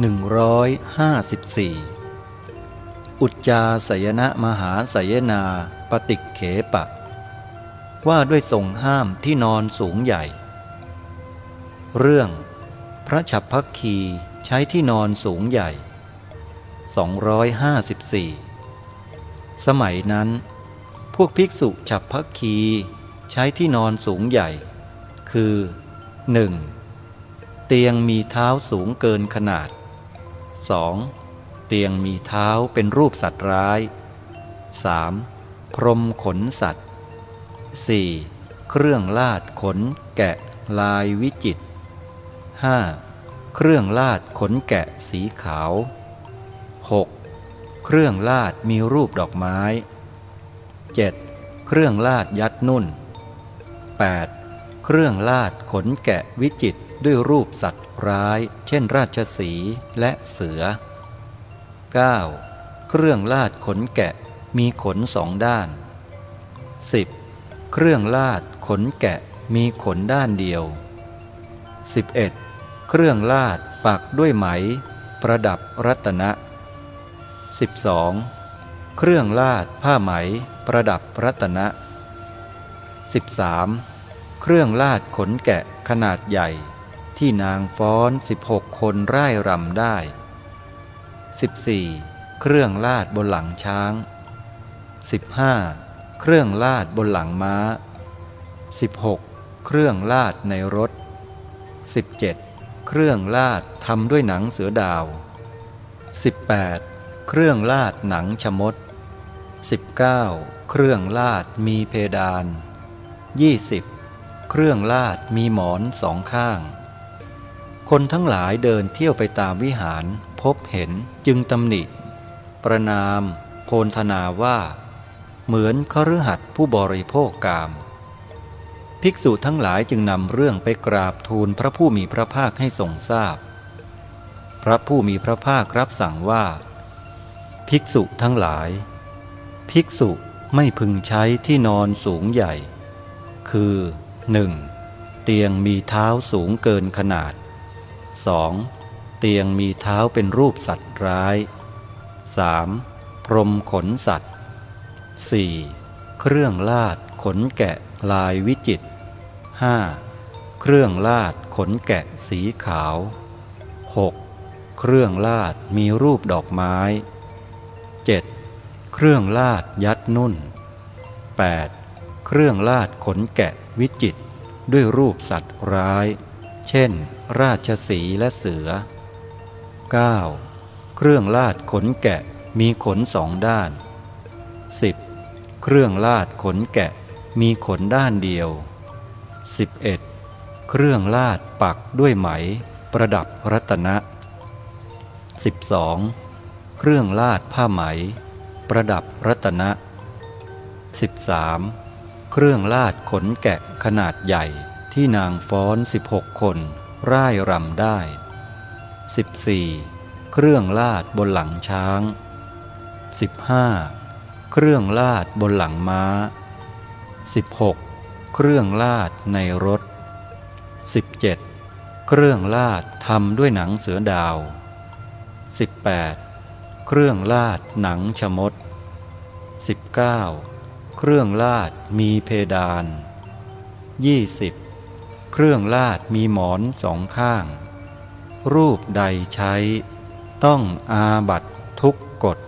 154 อุจจาสยนะมหาสยนาปฏิเขปะ ว่าด้วยทรงห้ามที่นอนสูงใหญ่ เรื่อง พระฉับพักคีใช้ที่นอนสูงใหญ่ 254 สมัยนั้น พวกภิกษุฉับพักคีใช้ที่นอนสูงใหญ่ คือ 1. เตียงมีเท้าสูงเกินขนาด 2. เตียงมีเท้าเป็นรูปสัตว์ร้าย 3. พรมขนสัตว์ 4. เครื่องลาดขนแกะลายวิจิต 5. เครื่องลาดขนแกะสีขาว 6. เครื่องลาดมีรูปดอกไม้ 7. เครื่องลาดยัดนุ่น 8. เครื่องลาดขนแกะวิจิต ด้วยรูปสัตว์ร้าย เช่นราชสีและเสือ 9. เครื่องลาดขนแกะมีขนสองด้าน 10. เครื่องลาดขนแกะมีขนด้านเดียว 11. เครื่องลาดปักด้วยไหม ประดับรัตนะ 12. เครื่องลาดผ้าไหม ประดับรัตนะ 13. เครื่องลาดขนแกะขนาดใหญ่ ที่นางฟ้อน16คนร่ายรำได้ 14. เครื่องลาดบนหลังช้าง 15. เครื่องลาดบนหลังม้า 16. เครื่องลาดในรถ 17. เครื่องลาดทำด้วยหนังเสือดาว 18. เครื่องลาดหนังชมด 19. เครื่องลาดมีเพดาน 20. เครื่องลาดมีหมอนสองข้าง คนทั้งหลายเดินเที่ยวไปตามวิหาร พบเห็นจึงตำหนิ ประนาม โพลธนาว่า เหมือนคฤหัสถ์ผู้บริโภคกาม ภิกษุทั้งหลายจึงนำเรื่องไปกราบทูลพระผู้มีพระภาคให้ทรงทราบพพระผู้มีพระภาครับสั่งว่า ภิกษุทั้งหลาย ภิกษุไม่พึงใช้ที่นอนสูงใหญ่ คือ 1. เตียงมีเท้าสูงเกินขนาด 2. เตียงมีเท้าเป็นรูปสัตว์ร้าย 3. พรมขนสัตว์ 4. เครื่องลาดขนแกะลายวิจิต 5. เครื่องลาดขนแกะสีขาว 6. เครื่องลาดมีรูปดอกไม้ 7. เครื่องลาดยัดนุ่น 8. เครื่องลาดขนแกะวิจิต ด้วยรูปสัตว์ร้าย เช่น ราชสีและเสือ 9. เครื่องลาดขนแกะมีขนสองด้าน 10. เครื่องลาดขนแกะมีขนด้านเดียว 11. เครื่องลาดปักด้วยไหม ประดับรัตนะ 12. เครื่องลาดผ้าไหม ประดับรัตนะ 13. เครื่องลาดขนแกะขนาดใหญ่ ที่นางฟ้อน16คนร่ายรำได้ 14. เครื่องลาดบนหลังช้าง 15. เครื่องลาดบนหลังม้า 16. เครื่องลาดในรถ 17. เครื่องลาดทำด้วยหนังเสือดาว 18. เครื่องลาดหนังชมด 19. เครื่องลาดมีเพดาน 20. เครื่องลาดมีหมอนสองข้าง รูปใดใช้ ต้องอาบัตทุกกฎ